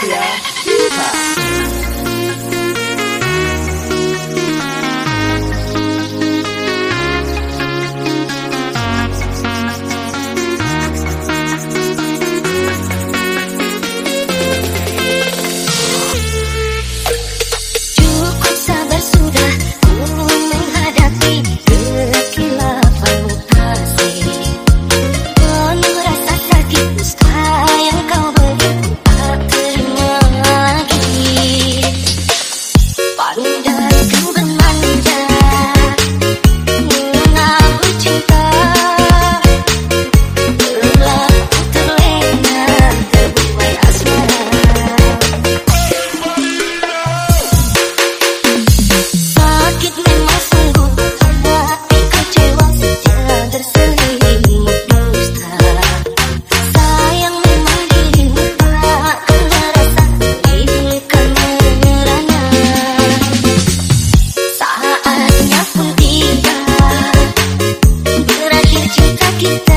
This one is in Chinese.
对呀，精彩。聞